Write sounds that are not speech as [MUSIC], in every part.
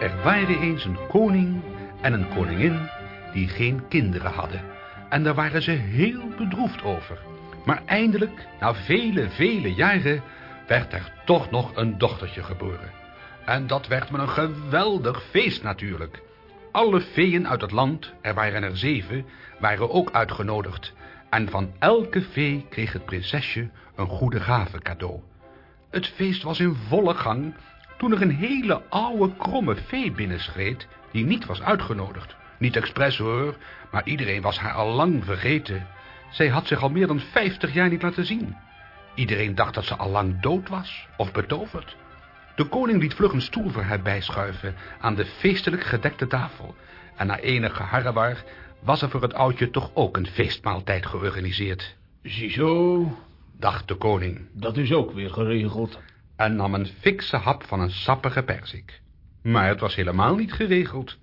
Er waren eens een koning en een koningin die geen kinderen hadden. En daar waren ze heel bedroefd over. Maar eindelijk, na vele, vele jaren, werd er toch nog een dochtertje geboren. En dat werd met een geweldig feest natuurlijk. Alle feeën uit het land, er waren er zeven, waren ook uitgenodigd. En van elke vee kreeg het prinsesje een goede gave cadeau. Het feest was in volle gang toen er een hele oude kromme vee binnenschreed die niet was uitgenodigd. Niet expres hoor, maar iedereen was haar al lang vergeten. Zij had zich al meer dan vijftig jaar niet laten zien. Iedereen dacht dat ze al lang dood was of betoverd. De koning liet vlug een stoel voor haar bijschuiven aan de feestelijk gedekte tafel. En na enige harrewar was er voor het oudje toch ook een feestmaaltijd georganiseerd. Ziezo, Dacht de koning dat is ook weer geregeld. en nam een fikse hap van een sappige perzik. Maar het was helemaal niet geregeld.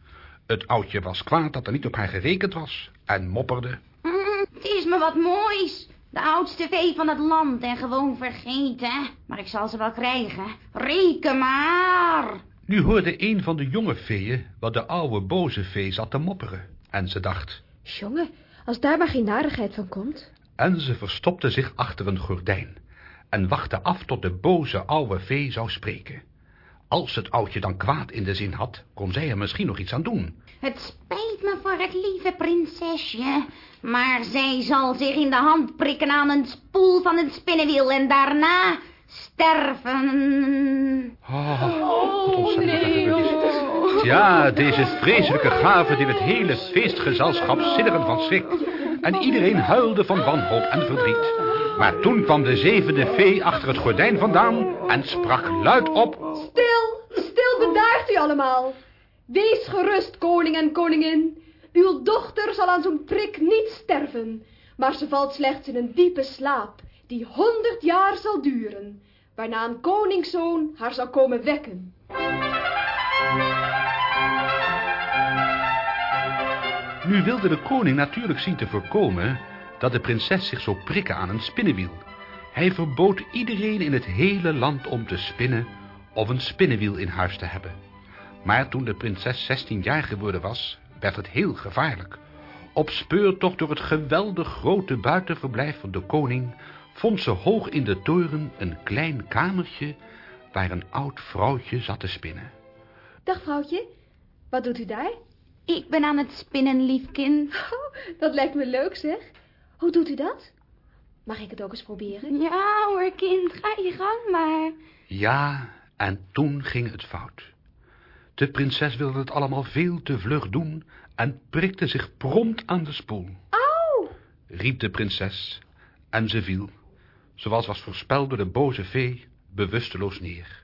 Het oudje was kwaad dat er niet op haar gerekend was en mopperde. Mm, het is me wat moois. De oudste vee van het land en gewoon vergeten. Maar ik zal ze wel krijgen. Reken maar. Nu hoorde een van de jonge veeën wat de oude boze vee zat te mopperen. En ze dacht, Jongen, als daar maar geen narigheid van komt. en ze verstopte zich achter een gordijn en wachtte af tot de boze oude vee zou spreken. Als het oudje dan kwaad in de zin had, kon zij er misschien nog iets aan doen. Het spijt me voor het lieve prinsesje. Maar zij zal zich in de hand prikken aan een spoel van het spinnenwiel en daarna sterven. Oh, dat er is. Ja, deze vreselijke gave die het hele feestgezelschap sidderen van schrik. En iedereen huilde van wanhoop en verdriet. Maar toen kwam de zevende vee achter het gordijn vandaan en sprak luid op. Stil, stil bedaart u allemaal. Wees gerust, koning en koningin. Uw dochter zal aan zo'n prik niet sterven, maar ze valt slechts in een diepe slaap, die honderd jaar zal duren, waarna een koningszoon haar zal komen wekken. Nu wilde de koning natuurlijk zien te voorkomen dat de prinses zich zou prikken aan een spinnenwiel. Hij verbood iedereen in het hele land om te spinnen of een spinnenwiel in huis te hebben. Maar toen de prinses 16 jaar geworden was, werd het heel gevaarlijk. Op speurtocht door het geweldig grote buitenverblijf van de koning vond ze hoog in de toren een klein kamertje waar een oud vrouwtje zat te spinnen. Dag vrouwtje, wat doet u daar? Ik ben aan het spinnen, lief kind. Oh, dat lijkt me leuk zeg. Hoe doet u dat? Mag ik het ook eens proberen? Ja hoor, kind, ga je gang maar. Ja, en toen ging het fout. De prinses wilde het allemaal veel te vlug doen en prikte zich prompt aan de spoel. Auw! Riep de prinses en ze viel, zoals was voorspeld door de boze vee, bewusteloos neer.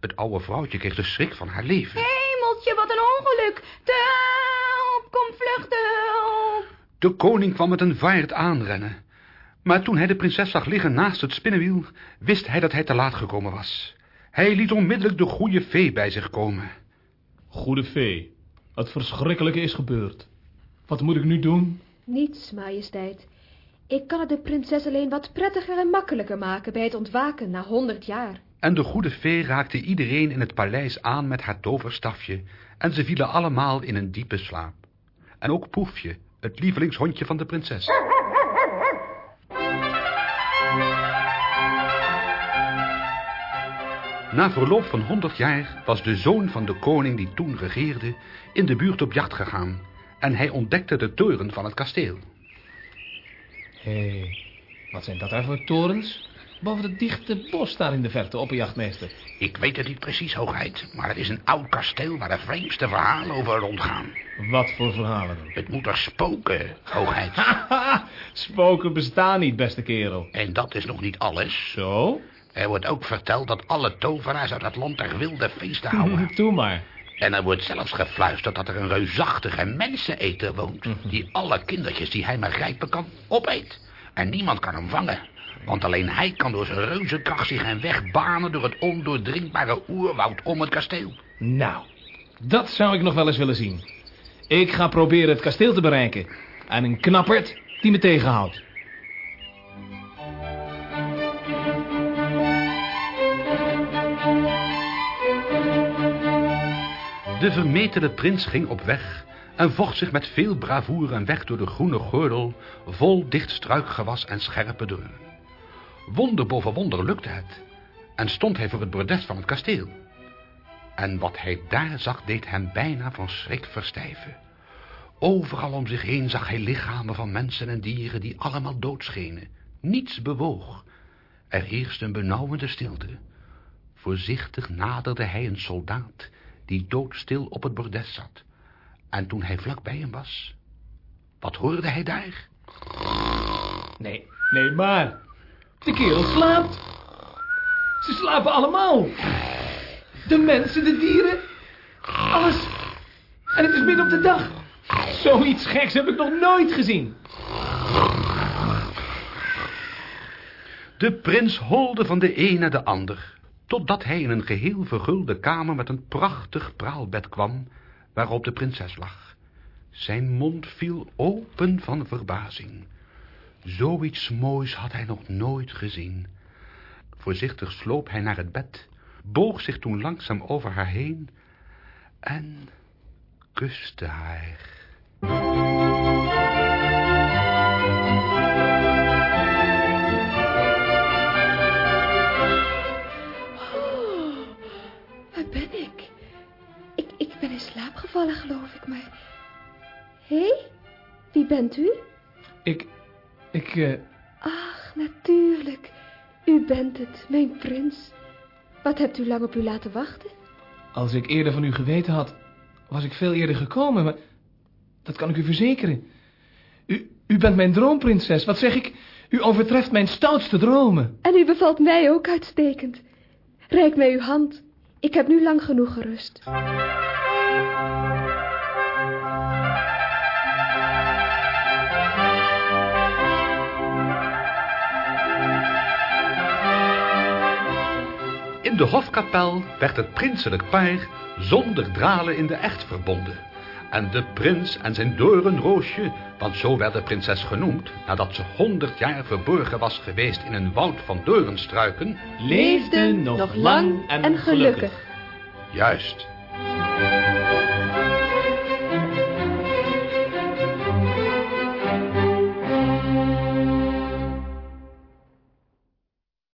Het oude vrouwtje kreeg de schrik van haar leven. Ongeluk. Te hulp, kom hulp. De koning kwam met een vaart aanrennen. Maar toen hij de prinses zag liggen naast het spinnenwiel, wist hij dat hij te laat gekomen was. Hij liet onmiddellijk de goede vee bij zich komen. Goede vee, het verschrikkelijke is gebeurd. Wat moet ik nu doen? Niets, majesteit. Ik kan het de prinses alleen wat prettiger en makkelijker maken bij het ontwaken na honderd jaar. En de goede fee raakte iedereen in het paleis aan met haar toverstafje, en ze vielen allemaal in een diepe slaap. En ook Poefje, het lievelingshondje van de prinses. Na verloop van honderd jaar was de zoon van de koning die toen regeerde in de buurt op jacht gegaan en hij ontdekte de toren van het kasteel. Hé, wat zijn dat daar voor torens? Boven het dichte bos daar in de verte, opperjachtmeester. Ik weet het niet precies, hoogheid, maar het is een oud kasteel waar de vreemdste verhalen over rondgaan. Wat voor verhalen dan? Het moet er spoken, hoogheid. [LAUGHS] Spoken bestaan niet, beste kerel. En dat is nog niet alles. Zo? Er wordt ook verteld dat alle tovenaars uit het land er wilde feesten [LAUGHS] houden. Doe maar. En er wordt zelfs gefluisterd dat er een reusachtige menseneter woont... Mhm. die alle kindertjes die hij maar grijpen kan, opeet. En niemand kan hem vangen. Want alleen hij kan door zijn reuzenkracht zich een weg banen... door het ondoordringbare oerwoud om het kasteel. Nou, dat zou ik nog wel eens willen zien. Ik ga proberen het kasteel te bereiken. En een knappert die me tegenhoudt. De vermetele prins ging op weg en vocht zich met veel bravoure een weg door de groene gordel, vol dicht struikgewas en scherpe deuren. Wonder boven wonder lukte het, en stond hij voor het bordes van het kasteel. En wat hij daar zag, deed hem bijna van schrik verstijven. Overal om zich heen zag hij lichamen van mensen en dieren die allemaal dood schenen. Niets bewoog. Er heerste een benauwende stilte. Voorzichtig naderde hij een soldaat die doodstil op het bordes zat. En toen hij vlak bij hem was, wat hoorde hij daar? Nee, nee, maar... De kerel slaapt. Ze slapen allemaal. De mensen, de dieren. Alles. En het is midden op de dag. Zoiets geks heb ik nog nooit gezien. De prins holde van de een naar de ander, totdat hij in een geheel vergulde kamer met een prachtig praalbed kwam, waarop de prinses lag. Zijn mond viel open van verbazing. Zoiets moois had hij nog nooit gezien. Voorzichtig sloop hij naar het bed, boog zich toen langzaam over haar heen en kuste haar. Oh, waar ben ik? ik? Ik ben in slaap gevallen, geloof ik, maar... Hé, hey, wie bent u? Ik... Ik... eh, Ach, natuurlijk. U bent het, mijn prins. Wat hebt u lang op u laten wachten? als ik eerder van u geweten had, was ik veel eerder gekomen, maar... Dat kan ik u verzekeren. U, u bent mijn droomprinses. Wat zeg ik? U overtreft mijn stoutste dromen. En u bevalt mij ook uitstekend. Reik mij uw hand. Ik heb nu lang genoeg gerust. In de hofkapel werd het prinselijk paar zonder dralen in de echt verbonden. En de prins en zijn doornroosje, want zo werd de prinses genoemd, nadat ze honderd jaar verborgen was geweest in een woud van doornstruiken, Leefde nog lang en gelukkig. juist,